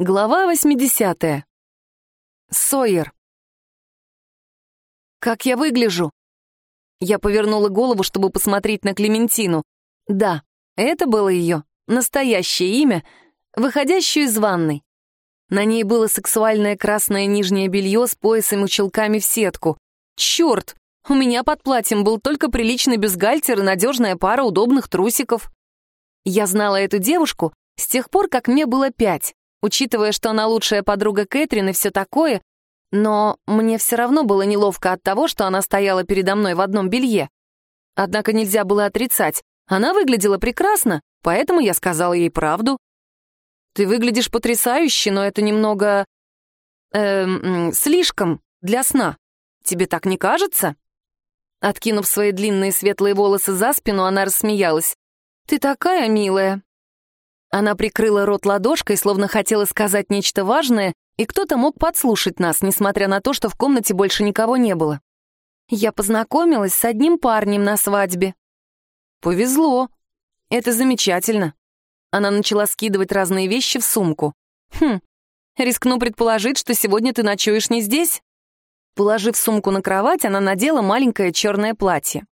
Глава 80. Сойер. «Как я выгляжу?» Я повернула голову, чтобы посмотреть на Клементину. Да, это было ее настоящее имя, выходящую из ванной. На ней было сексуальное красное нижнее белье с поясом и чулками в сетку. Черт, у меня под платьем был только приличный бюстгальтер и надежная пара удобных трусиков. Я знала эту девушку с тех пор, как мне было пять учитывая, что она лучшая подруга Кэтрин и все такое, но мне все равно было неловко от того, что она стояла передо мной в одном белье. Однако нельзя было отрицать. Она выглядела прекрасно, поэтому я сказала ей правду. «Ты выглядишь потрясающе, но это немного... Эм, слишком для сна. Тебе так не кажется?» Откинув свои длинные светлые волосы за спину, она рассмеялась. «Ты такая милая. Она прикрыла рот ладошкой, словно хотела сказать нечто важное, и кто-то мог подслушать нас, несмотря на то, что в комнате больше никого не было. Я познакомилась с одним парнем на свадьбе. Повезло. Это замечательно. Она начала скидывать разные вещи в сумку. Хм, рискну предположить, что сегодня ты ночуешь не здесь? Положив сумку на кровать, она надела маленькое черное платье.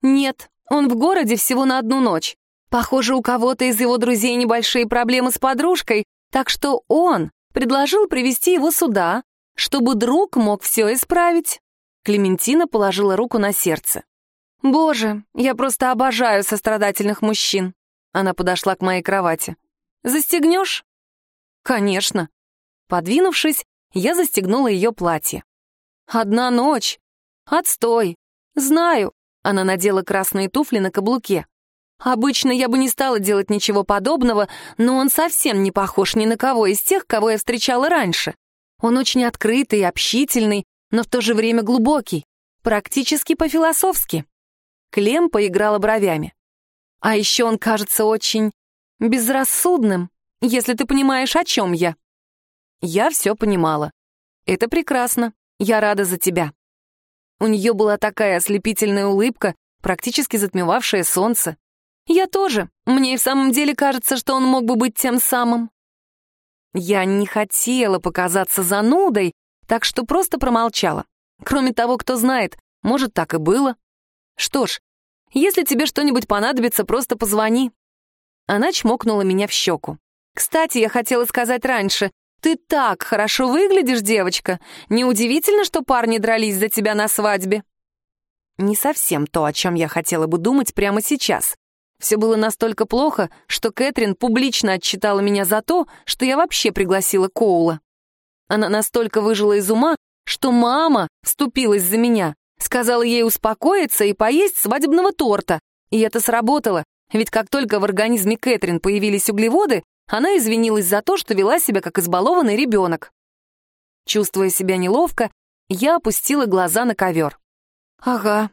Нет, он в городе всего на одну ночь. Похоже, у кого-то из его друзей небольшие проблемы с подружкой, так что он предложил привести его сюда, чтобы друг мог все исправить. Клементина положила руку на сердце. «Боже, я просто обожаю сострадательных мужчин». Она подошла к моей кровати. «Застегнешь?» «Конечно». Подвинувшись, я застегнула ее платье. «Одна ночь. Отстой. Знаю». Она надела красные туфли на каблуке. Обычно я бы не стала делать ничего подобного, но он совсем не похож ни на кого из тех, кого я встречала раньше. Он очень открытый, общительный, но в то же время глубокий, практически по-философски. Клем поиграла бровями. А еще он кажется очень безрассудным, если ты понимаешь, о чем я. Я все понимала. Это прекрасно. Я рада за тебя. У нее была такая ослепительная улыбка, практически затмевавшая солнце. «Я тоже. Мне и в самом деле кажется, что он мог бы быть тем самым». Я не хотела показаться занудой, так что просто промолчала. Кроме того, кто знает, может, так и было. Что ж, если тебе что-нибудь понадобится, просто позвони. Она чмокнула меня в щеку. «Кстати, я хотела сказать раньше, ты так хорошо выглядишь, девочка. Неудивительно, что парни дрались за тебя на свадьбе». Не совсем то, о чем я хотела бы думать прямо сейчас. Все было настолько плохо, что Кэтрин публично отчитала меня за то, что я вообще пригласила Коула. Она настолько выжила из ума, что мама вступилась за меня, сказала ей успокоиться и поесть свадебного торта. И это сработало, ведь как только в организме Кэтрин появились углеводы, она извинилась за то, что вела себя как избалованный ребенок. Чувствуя себя неловко, я опустила глаза на ковер. «Ага,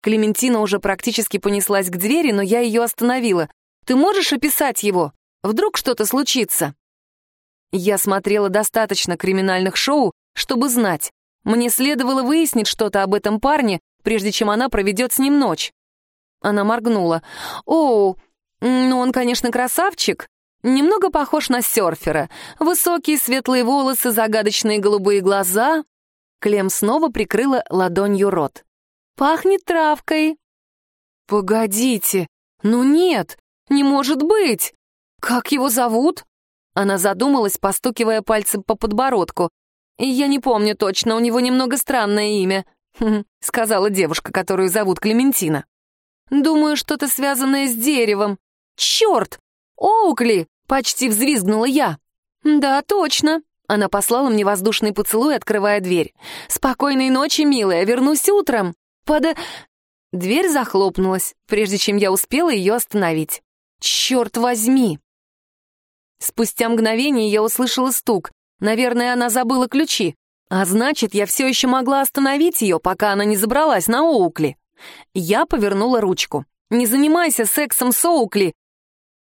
Клементина уже практически понеслась к двери, но я ее остановила. «Ты можешь описать его? Вдруг что-то случится?» Я смотрела достаточно криминальных шоу, чтобы знать. Мне следовало выяснить что-то об этом парне, прежде чем она проведет с ним ночь. Она моргнула. «О, ну он, конечно, красавчик. Немного похож на серфера. Высокие светлые волосы, загадочные голубые глаза». Клем снова прикрыла ладонью рот. Пахнет травкой». «Погодите, ну нет, не может быть! Как его зовут?» Она задумалась, постукивая пальцем по подбородку. «Я не помню точно, у него немного странное имя», — сказала девушка, которую зовут Клементина. «Думаю, что-то связанное с деревом. Черт! Оукли!» — почти взвизгнула я. «Да, точно». Она послала мне воздушный поцелуй, открывая дверь. «Спокойной ночи, милая, вернусь утром». Пода...» Дверь захлопнулась, прежде чем я успела ее остановить. «Черт возьми!» Спустя мгновение я услышала стук. Наверное, она забыла ключи. А значит, я все еще могла остановить ее, пока она не забралась на Оукли. Я повернула ручку. «Не занимайся сексом с Оукли!»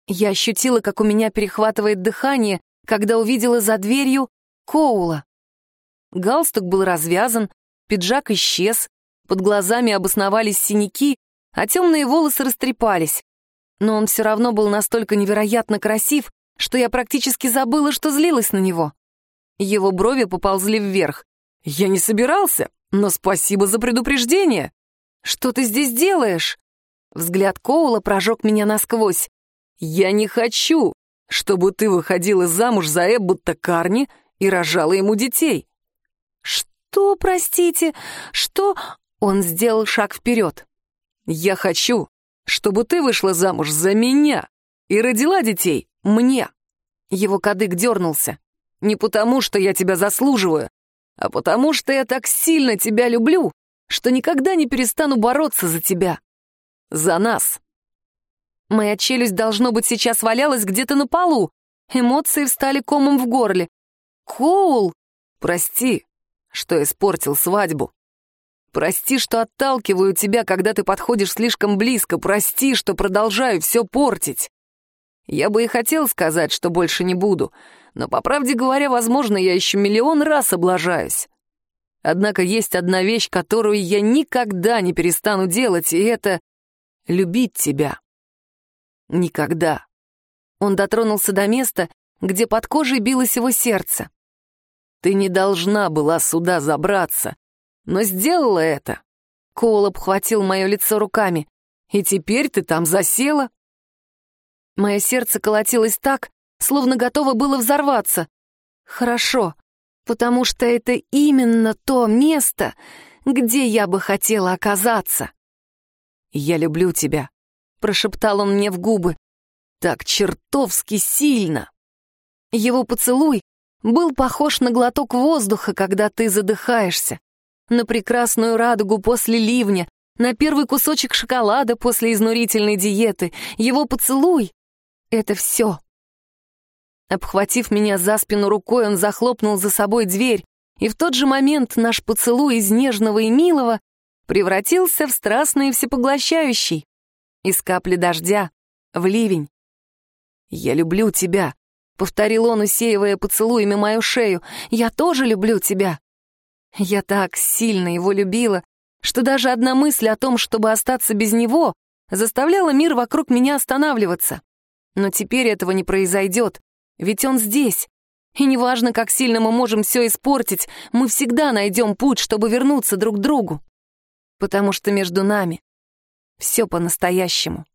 Я ощутила, как у меня перехватывает дыхание, когда увидела за дверью Коула. Галстук был развязан, пиджак исчез, под глазами обосновались синяки, а темные волосы растрепались. Но он все равно был настолько невероятно красив, что я практически забыла, что злилась на него. Его брови поползли вверх. «Я не собирался, но спасибо за предупреждение!» «Что ты здесь делаешь?» Взгляд Коула прожег меня насквозь. «Я не хочу, чтобы ты выходила замуж за Эббота Карни и рожала ему детей». «Что, простите? Что?» Он сделал шаг вперед. «Я хочу, чтобы ты вышла замуж за меня и родила детей мне». Его кадык дернулся. «Не потому, что я тебя заслуживаю, а потому, что я так сильно тебя люблю, что никогда не перестану бороться за тебя. За нас». Моя челюсть, должно быть, сейчас валялась где-то на полу. Эмоции встали комом в горле. «Коул!» «Прости, что испортил свадьбу. Прости, что отталкиваю тебя, когда ты подходишь слишком близко. Прости, что продолжаю все портить. Я бы и хотел сказать, что больше не буду, но, по правде говоря, возможно, я еще миллион раз облажаюсь. Однако есть одна вещь, которую я никогда не перестану делать, и это — любить тебя. Никогда. Он дотронулся до места, где под кожей билось его сердце. Ты не должна была сюда забраться, но сделала это. Коул обхватил мое лицо руками. И теперь ты там засела. Мое сердце колотилось так, словно готово было взорваться. Хорошо, потому что это именно то место, где я бы хотела оказаться. «Я люблю тебя», — прошептал он мне в губы. «Так чертовски сильно!» Его поцелуй был похож на глоток воздуха, когда ты задыхаешься, на прекрасную радугу после ливня, на первый кусочек шоколада после изнурительной диеты. Его поцелуй — это все. Обхватив меня за спину рукой, он захлопнул за собой дверь, и в тот же момент наш поцелуй из нежного и милого превратился в страстный и всепоглощающий. Из капли дождя в ливень. «Я люблю тебя», — повторил он, усеивая поцелуями мою шею. «Я тоже люблю тебя». Я так сильно его любила, что даже одна мысль о том, чтобы остаться без него, заставляла мир вокруг меня останавливаться. Но теперь этого не произойдет, ведь он здесь. И неважно, как сильно мы можем все испортить, мы всегда найдем путь, чтобы вернуться друг к другу. Потому что между нами все по-настоящему.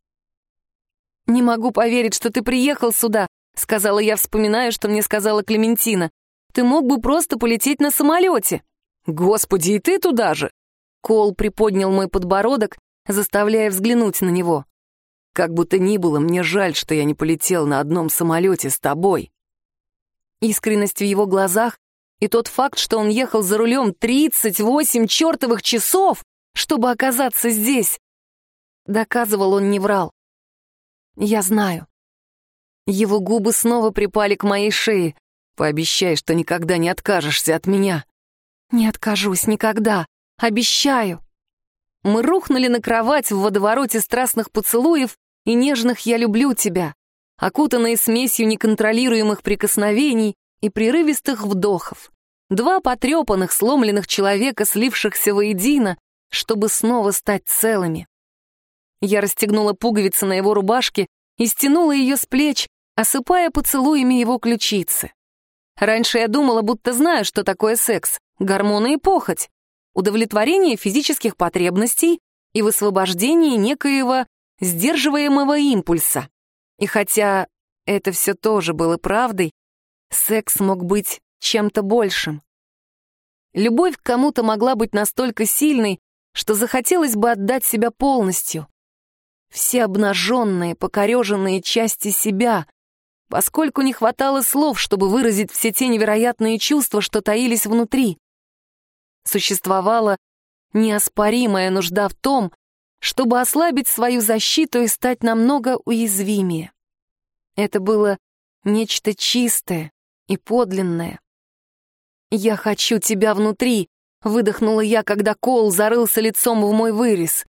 «Не могу поверить, что ты приехал сюда», — сказала я, вспоминая, что мне сказала Клементина. «Ты мог бы просто полететь на самолете». «Господи, и ты туда же!» Кол приподнял мой подбородок, заставляя взглянуть на него. «Как бы то ни было, мне жаль, что я не полетел на одном самолете с тобой». Искренность в его глазах и тот факт, что он ехал за рулем 38 чертовых часов, чтобы оказаться здесь, доказывал, он не врал. Я знаю. Его губы снова припали к моей шее. «Пообещай, что никогда не откажешься от меня». «Не откажусь никогда. Обещаю». Мы рухнули на кровать в водовороте страстных поцелуев и нежных «я люблю тебя», окутанные смесью неконтролируемых прикосновений и прерывистых вдохов. Два потрепанных, сломленных человека, слившихся воедино, чтобы снова стать целыми. Я расстегнула пуговицы на его рубашке и стянула ее с плеч, осыпая поцелуями его ключицы. Раньше я думала, будто знаю, что такое секс, гормоны и похоть, удовлетворение физических потребностей и высвобождение некоего сдерживаемого импульса. И хотя это все тоже было правдой, секс мог быть чем-то большим. Любовь к кому-то могла быть настолько сильной, что захотелось бы отдать себя полностью. Все обнаженные, покореженные части себя, поскольку не хватало слов, чтобы выразить все те невероятные чувства, что таились внутри. Существовала неоспоримая нужда в том, чтобы ослабить свою защиту и стать намного уязвимее. Это было нечто чистое и подлинное. «Я хочу тебя внутри», — выдохнула я, когда Кол зарылся лицом в мой вырез.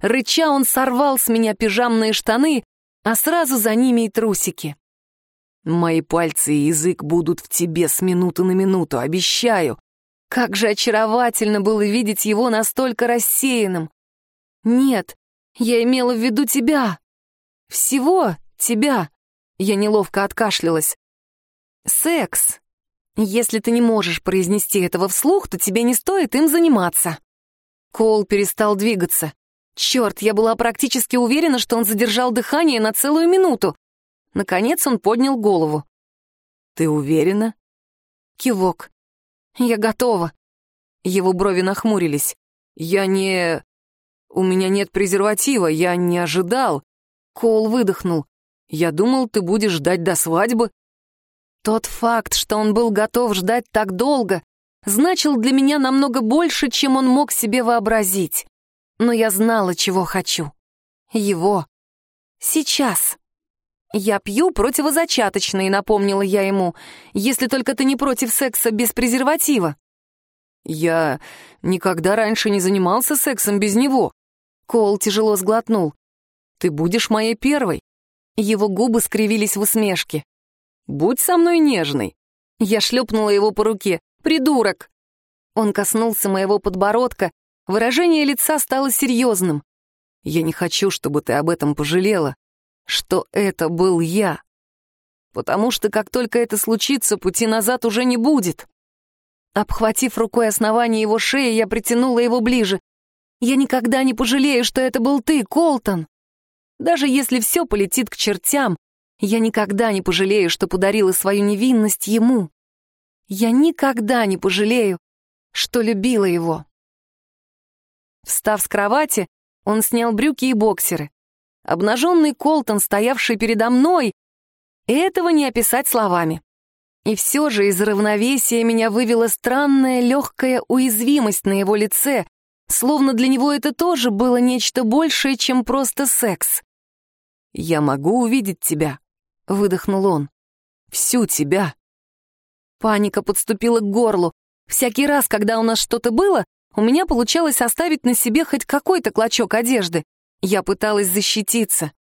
Рыча он сорвал с меня пижамные штаны, а сразу за ними и трусики. Мои пальцы и язык будут в тебе с минуты на минуту, обещаю. Как же очаровательно было видеть его настолько рассеянным. Нет, я имела в виду тебя. Всего тебя. Я неловко откашлялась. «Секс. Если ты не можешь произнести этого вслух, то тебе не стоит им заниматься». Коул перестал двигаться. Черт, я была практически уверена, что он задержал дыхание на целую минуту. Наконец он поднял голову. «Ты уверена?» Кивок. «Я готова». Его брови нахмурились. «Я не... У меня нет презерватива, я не ожидал». Коул выдохнул. «Я думал, ты будешь ждать до свадьбы». Тот факт, что он был готов ждать так долго, значил для меня намного больше, чем он мог себе вообразить. Но я знала, чего хочу. Его. Сейчас. «Я пью противозачаточные», — напомнила я ему, «если только ты не против секса без презерватива». «Я никогда раньше не занимался сексом без него». Кол тяжело сглотнул. «Ты будешь моей первой». Его губы скривились в усмешке. «Будь со мной нежной». Я шлепнула его по руке. «Придурок!» Он коснулся моего подбородка. Выражение лица стало серьезным. «Я не хочу, чтобы ты об этом пожалела что это был я. Потому что как только это случится, пути назад уже не будет. Обхватив рукой основание его шеи, я притянула его ближе. «Я никогда не пожалею, что это был ты, Колтон. Даже если все полетит к чертям, я никогда не пожалею, что подарила свою невинность ему. Я никогда не пожалею, что любила его». Встав с кровати, он снял брюки и боксеры. Обнаженный Колтон, стоявший передо мной, этого не описать словами. И все же из равновесия меня вывела странная легкая уязвимость на его лице, словно для него это тоже было нечто большее, чем просто секс. «Я могу увидеть тебя», — выдохнул он. «Всю тебя». Паника подступила к горлу. Всякий раз, когда у нас что-то было, у меня получалось оставить на себе хоть какой-то клочок одежды. Я пыталась защититься.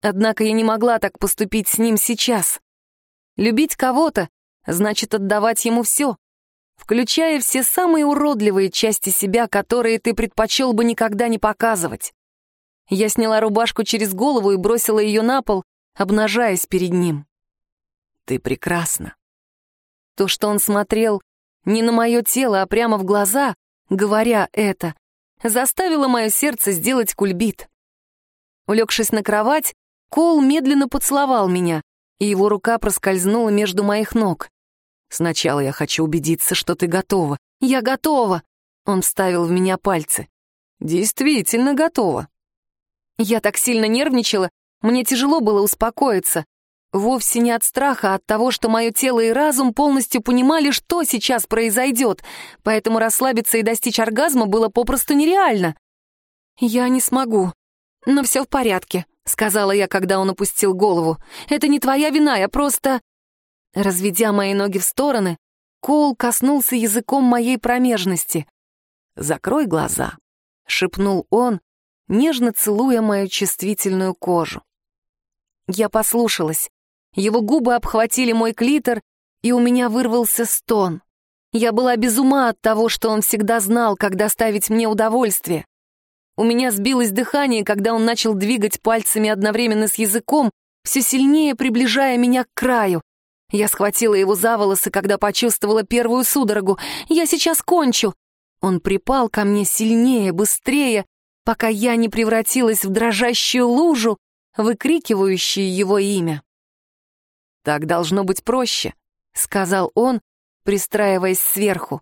Однако я не могла так поступить с ним сейчас. Любить кого-то значит отдавать ему все, включая все самые уродливые части себя, которые ты предпочел бы никогда не показывать. Я сняла рубашку через голову и бросила ее на пол, обнажаясь перед ним. «Ты прекрасна». То, что он смотрел не на мое тело, а прямо в глаза, говоря это, заставило мое сердце сделать кульбит. Улегшись на кровать, Кол медленно поцеловал меня, и его рука проскользнула между моих ног. «Сначала я хочу убедиться, что ты готова». «Я готова!» Он вставил в меня пальцы. «Действительно готова». Я так сильно нервничала, мне тяжело было успокоиться. Вовсе не от страха, а от того, что мое тело и разум полностью понимали, что сейчас произойдет, поэтому расслабиться и достичь оргазма было попросту нереально. «Я не смогу», «Но все в порядке», — сказала я, когда он опустил голову. «Это не твоя вина, я просто...» Разведя мои ноги в стороны, Коул коснулся языком моей промежности. «Закрой глаза», — шепнул он, нежно целуя мою чувствительную кожу. Я послушалась. Его губы обхватили мой клитор, и у меня вырвался стон. Я была без ума от того, что он всегда знал, как доставить мне удовольствие. У меня сбилось дыхание, когда он начал двигать пальцами одновременно с языком, все сильнее приближая меня к краю. Я схватила его за волосы, когда почувствовала первую судорогу. «Я сейчас кончу!» Он припал ко мне сильнее, быстрее, пока я не превратилась в дрожащую лужу, выкрикивающую его имя. «Так должно быть проще», — сказал он, пристраиваясь сверху.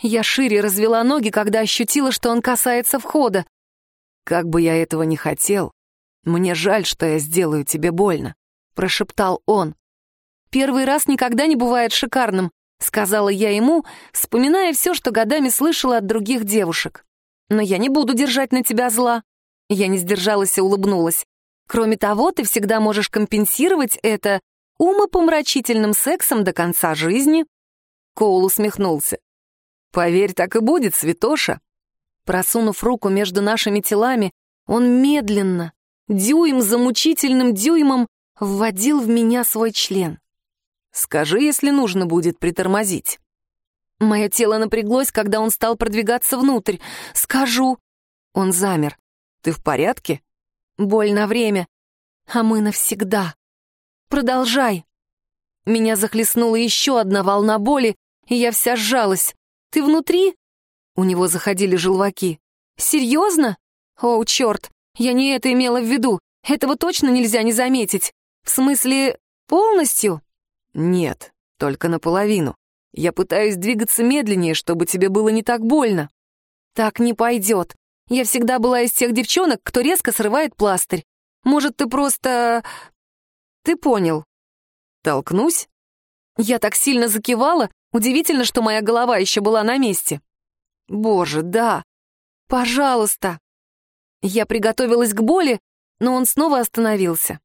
Я шире развела ноги, когда ощутила, что он касается входа. «Как бы я этого не хотел, мне жаль, что я сделаю тебе больно», — прошептал он. «Первый раз никогда не бывает шикарным», — сказала я ему, вспоминая все, что годами слышала от других девушек. «Но я не буду держать на тебя зла». Я не сдержалась и улыбнулась. «Кроме того, ты всегда можешь компенсировать это умопомрачительным сексом до конца жизни». Коул усмехнулся. «Поверь, так и будет, святоша. Просунув руку между нашими телами, он медленно, дюйм за мучительным дюймом, вводил в меня свой член. «Скажи, если нужно будет притормозить». Мое тело напряглось, когда он стал продвигаться внутрь. «Скажу». Он замер. «Ты в порядке?» «Боль на время, а мы навсегда». Продолжай. Меня захлестнула еще одна волна боли, и я вся сжалась. Ты внутри? У него заходили желваки. Серьезно? О, черт, я не это имела в виду. Этого точно нельзя не заметить. В смысле, полностью? Нет, только наполовину. Я пытаюсь двигаться медленнее, чтобы тебе было не так больно. Так не пойдет. Я всегда была из тех девчонок, кто резко срывает пластырь. Может, ты просто... Ты понял. Толкнусь? Я так сильно закивала, удивительно, что моя голова еще была на месте. Боже, да. Пожалуйста. Я приготовилась к боли, но он снова остановился.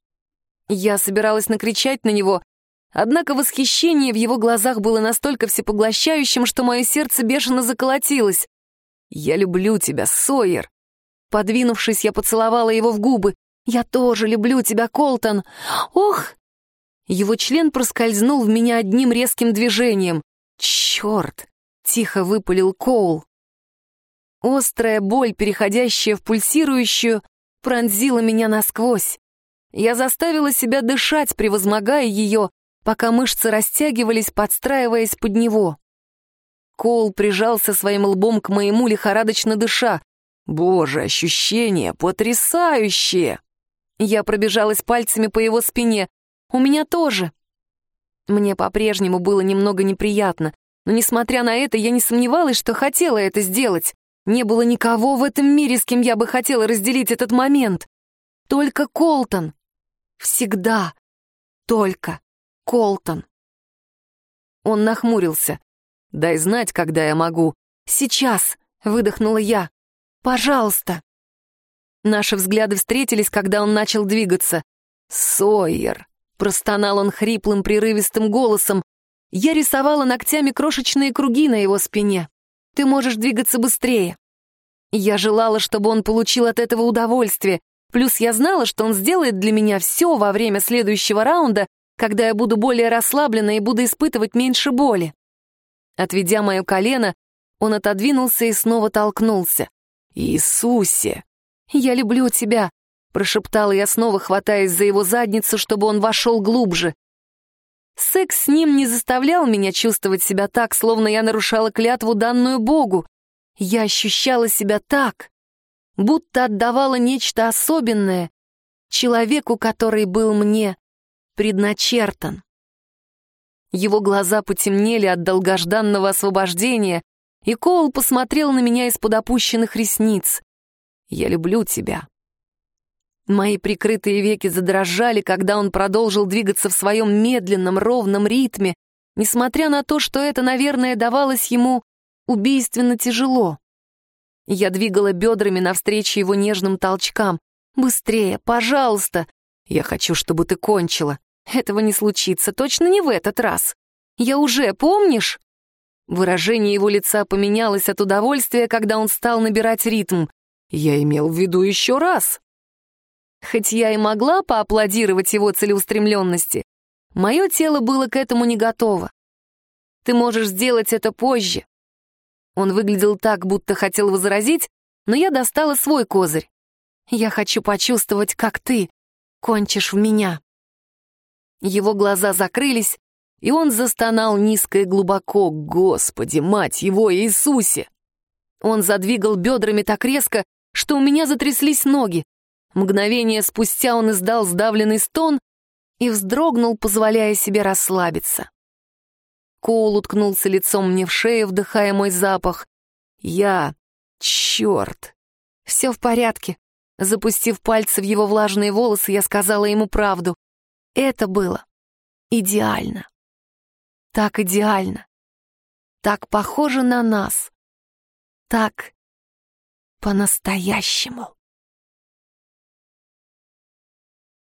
Я собиралась накричать на него, однако восхищение в его глазах было настолько всепоглощающим, что мое сердце бешено заколотилось. «Я люблю тебя, Сойер!» Подвинувшись, я поцеловала его в губы. «Я тоже люблю тебя, Колтон!» «Ох!» Его член проскользнул в меня одним резким движением. «Черт!» — тихо выпалил Коул. Острая боль, переходящая в пульсирующую, пронзила меня насквозь. Я заставила себя дышать, превозмогая ее, пока мышцы растягивались, подстраиваясь под него. Коул прижался своим лбом к моему, лихорадочно дыша. «Боже, ощущения потрясающие!» Я пробежалась пальцами по его спине. «У меня тоже». Мне по-прежнему было немного неприятно, но, несмотря на это, я не сомневалась, что хотела это сделать. Не было никого в этом мире, с кем я бы хотела разделить этот момент. Только Колтон. Всегда. Только Колтон. Он нахмурился. Дай знать, когда я могу. Сейчас, выдохнула я. Пожалуйста. Наши взгляды встретились, когда он начал двигаться. Сойер, простонал он хриплым, прерывистым голосом. Я рисовала ногтями крошечные круги на его спине. Ты можешь двигаться быстрее. Я желала, чтобы он получил от этого удовольствие. Плюс я знала, что он сделает для меня все во время следующего раунда, когда я буду более расслаблена и буду испытывать меньше боли. Отведя мое колено, он отодвинулся и снова толкнулся. «Иисусе! Я люблю тебя!» — прошептала я снова, хватаясь за его задницу, чтобы он вошел глубже. Секс с ним не заставлял меня чувствовать себя так, словно я нарушала клятву, данную Богу. Я ощущала себя так, будто отдавала нечто особенное человеку, который был мне предначертан. Его глаза потемнели от долгожданного освобождения, и Коул посмотрел на меня из-под опущенных ресниц. «Я люблю тебя». Мои прикрытые веки задрожали, когда он продолжил двигаться в своем медленном, ровном ритме, несмотря на то, что это, наверное, давалось ему убийственно тяжело. Я двигала бедрами навстречу его нежным толчкам. «Быстрее, пожалуйста! Я хочу, чтобы ты кончила. Этого не случится, точно не в этот раз. Я уже, помнишь?» Выражение его лица поменялось от удовольствия, когда он стал набирать ритм. «Я имел в виду еще раз». Хоть я и могла поаплодировать его целеустремленности, мое тело было к этому не готово. Ты можешь сделать это позже. Он выглядел так, будто хотел возразить, но я достала свой козырь. Я хочу почувствовать, как ты кончишь в меня. Его глаза закрылись, и он застонал низко и глубоко. «Господи, мать его, Иисусе!» Он задвигал бедрами так резко, что у меня затряслись ноги. Мгновение спустя он издал сдавленный стон и вздрогнул, позволяя себе расслабиться. Коул уткнулся лицом мне в шею, вдыхая мой запах. Я... Черт! Все в порядке. Запустив пальцы в его влажные волосы, я сказала ему правду. Это было идеально. Так идеально. Так похоже на нас. Так по-настоящему.